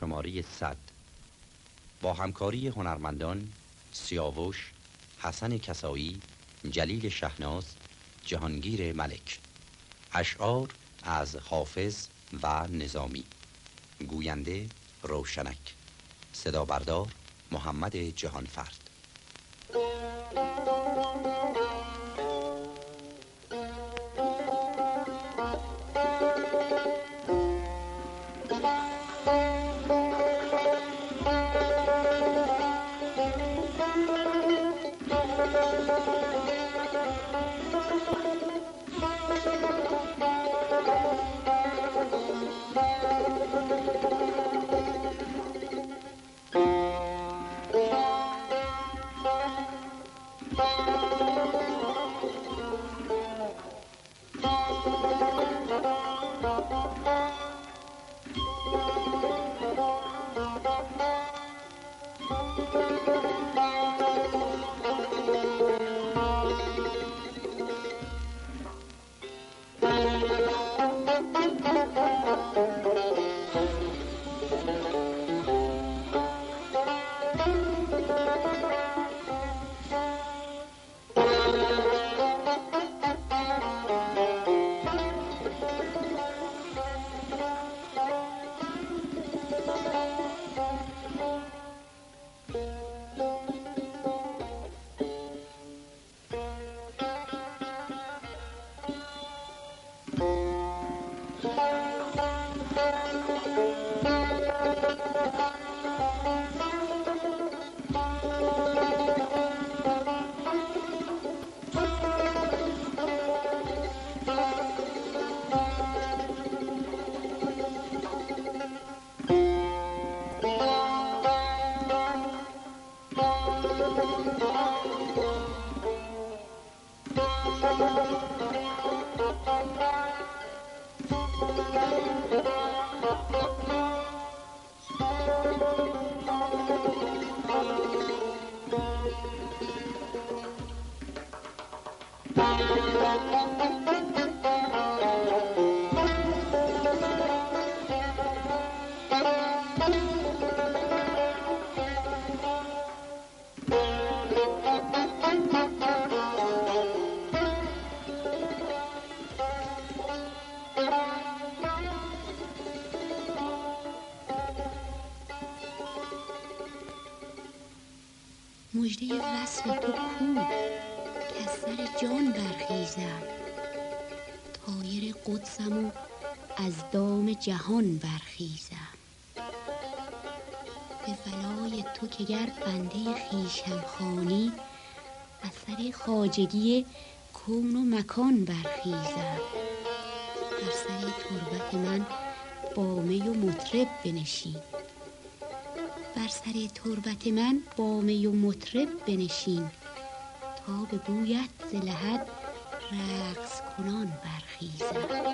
شماره 100 با همکاری هنرمندان سیاوش حسن کسایی جلیل شهناز جهانگیر ملک. اشعار از حافظ و نظامی. گوینده روشنک. صدا بردار محمد جهانفرد. مجده وصل تو کو که از سر جان برخیزم. تایر قدسم و از دام جهان برخیزم. به ولای تو که گر بنده خیشم خانی از سر خاجگی کون و مکان برخیزم. در سر تربت من با می و مطرب بنشین. بر سر تربت من با می و مطرب بنشین تا به بویت ز لحد رقص کنان برخیزم.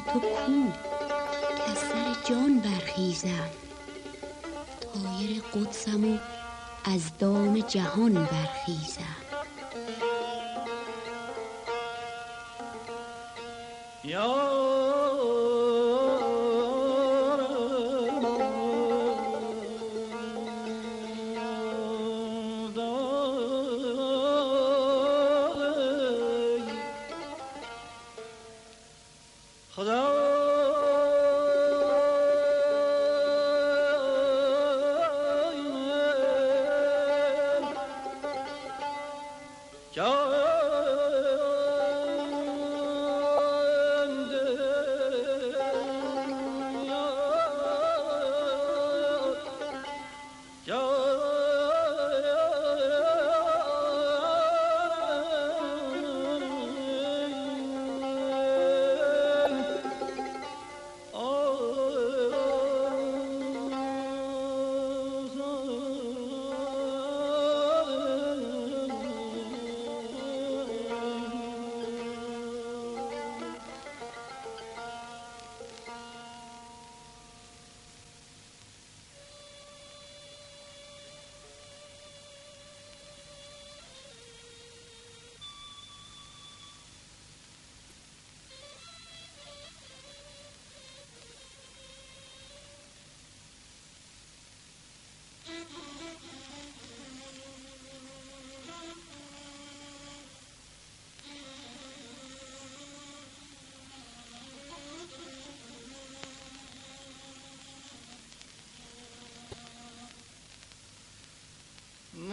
تو کو؟ که از سر جان برخیزم. تایر قدسم و از دام جهان برخیزم.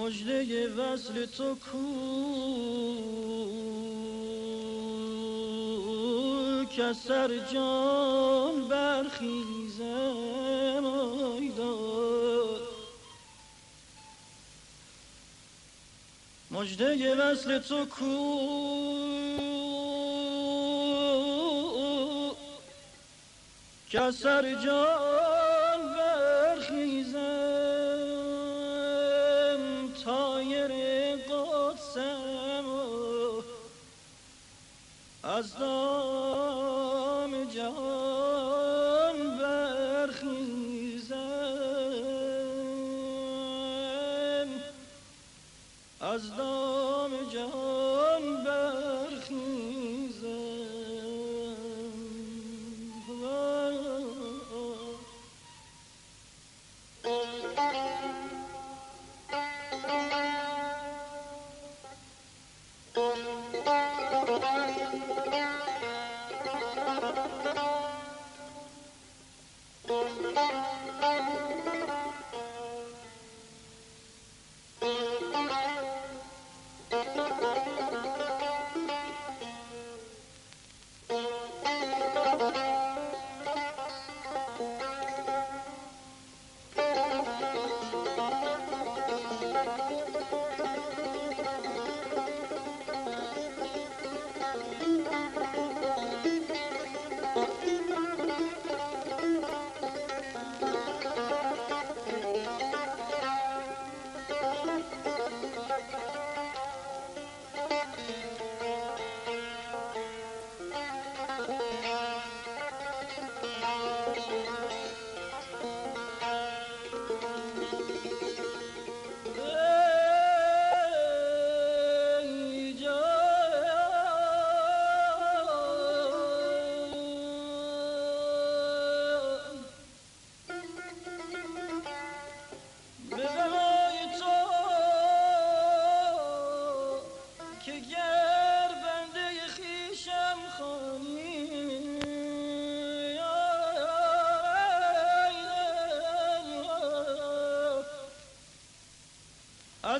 مجده وصل تو کو که سر جان برخیزم آیداد مجده وصل تو کو که سر جان از دام جهان برخیزم. از دام جهان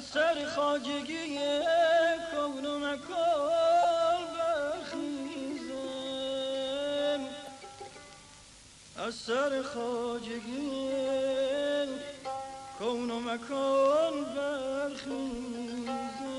از سر خاجگی کون و مکان برخیزم. از سر خاجگی کون و مکان برخیزم.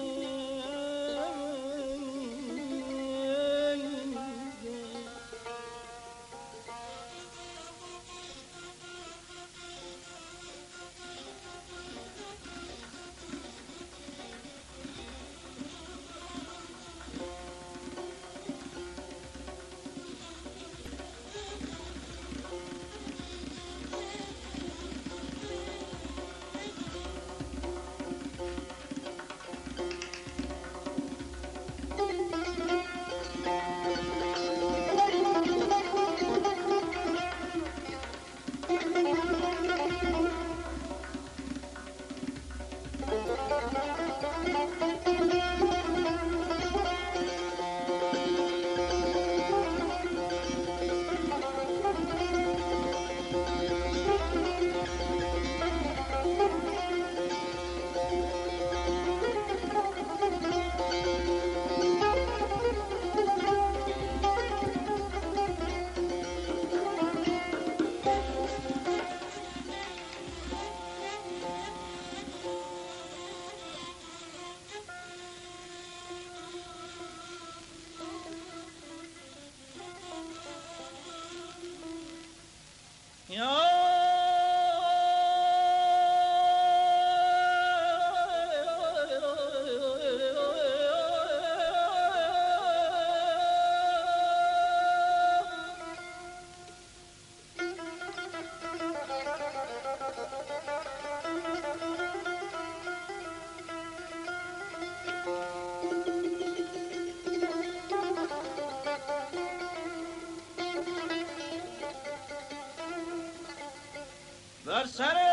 بر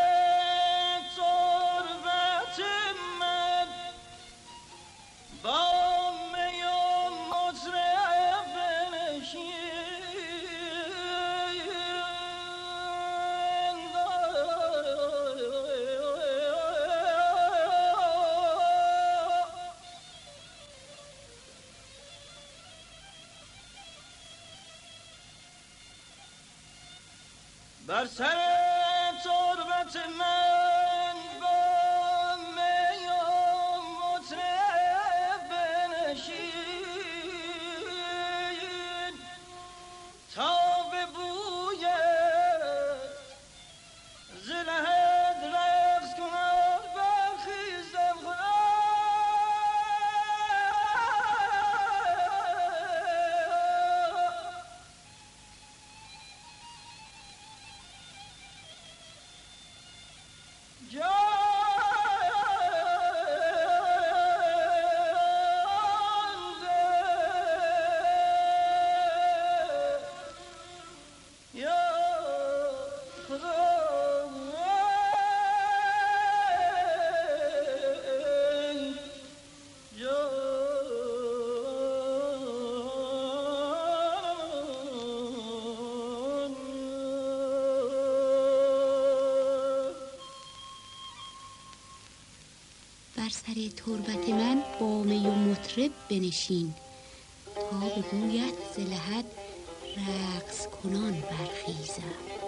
سر تربت من با می و مطرب بنشین تا به بویت ز لحد رقص کنان برخیزم.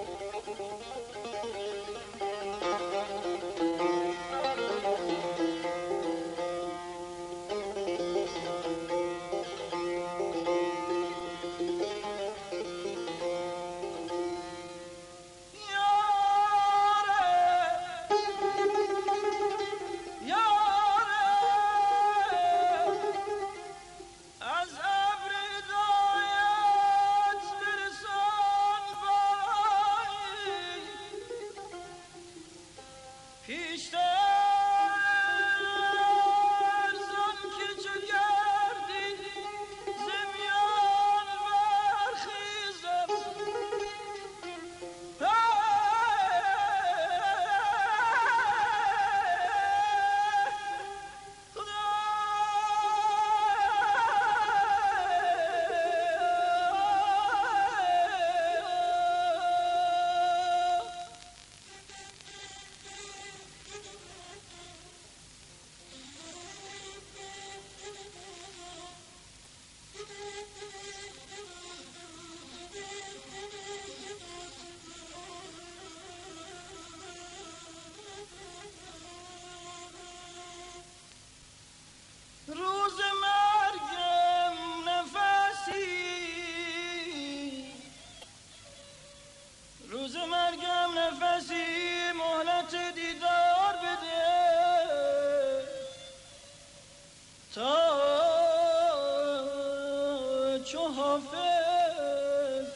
چو حافظ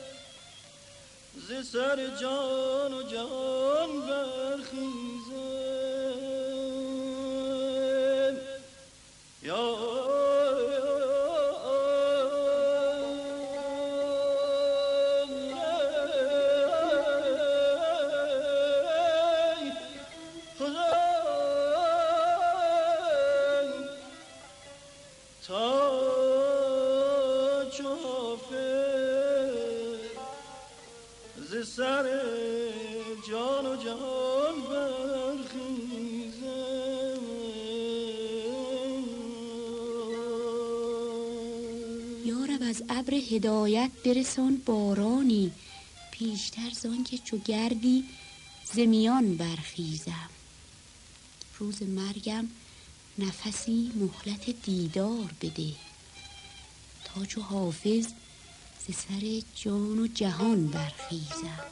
ز سر جان و جان برخیزم ابر هدایت برسان بارانی. پیشتر زان که چو گردی زمیان برخیزم. روز مرگم نفسی مهلت دیدار بده. تا چو حافظ ز سر جان و جهان برخیزم.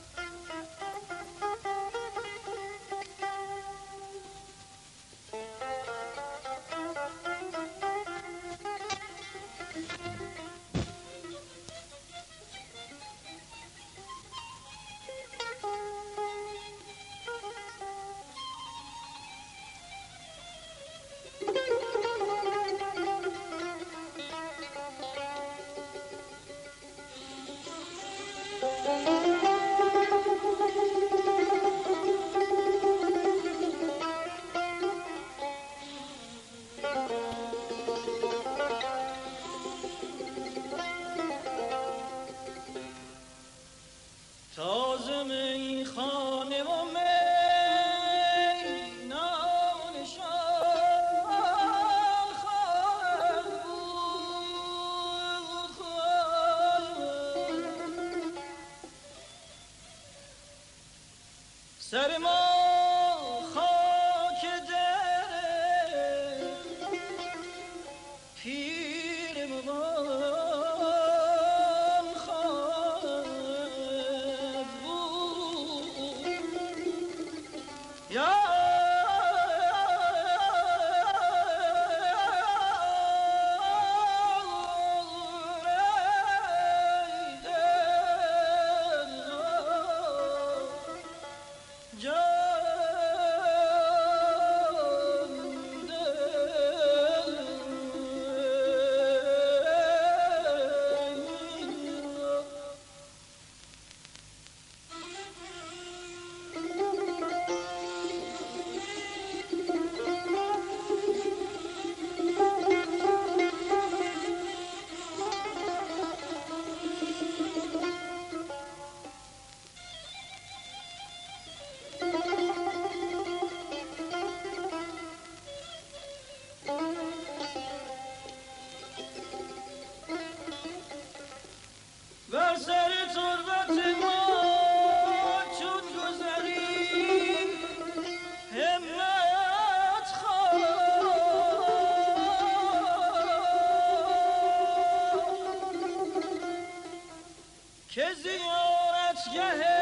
که زیارتگه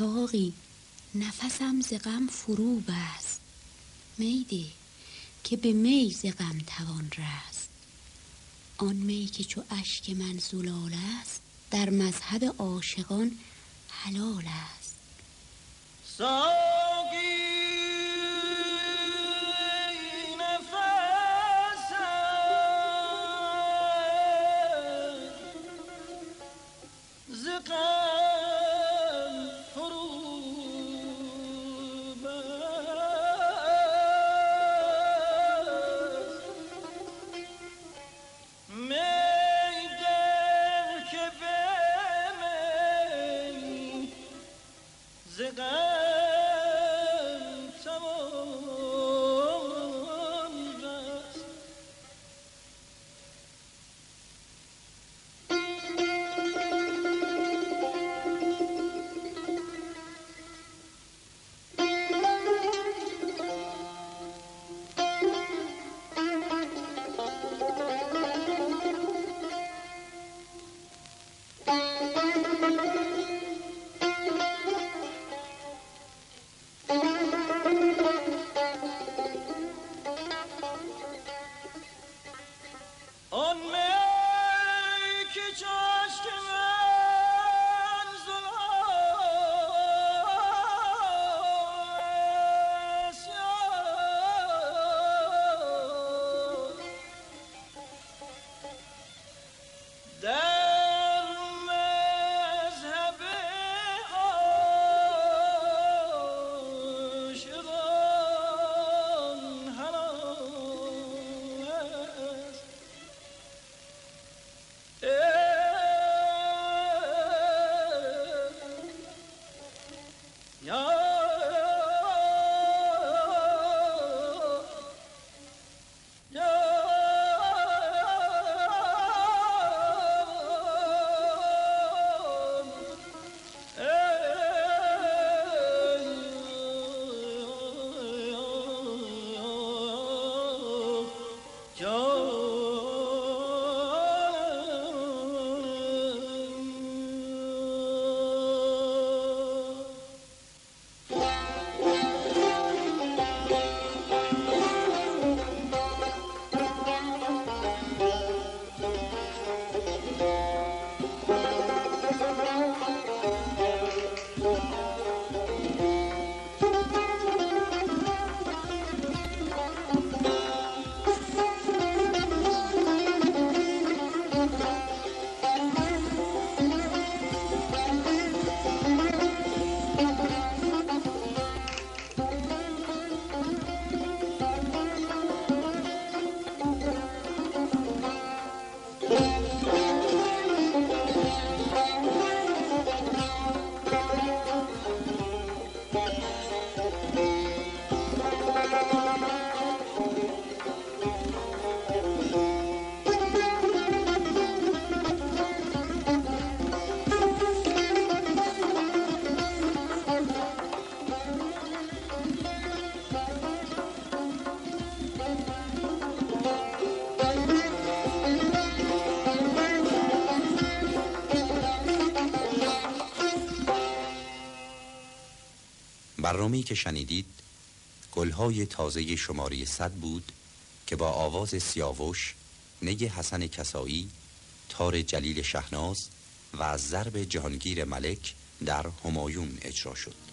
ساقی نفسم ز غم فرو بست میده که به می ز غم توان رست. آن می که چو اشک من زلال است در مذهب عاشقان حلال است. برنامه‌ای که شنیدید گلهای تازه شماره صد بود که با آواز سیاوش نگ حسن کسایی تار جلیل شهناز و ضرب جهانگیر ملک در همایون اجرا شد.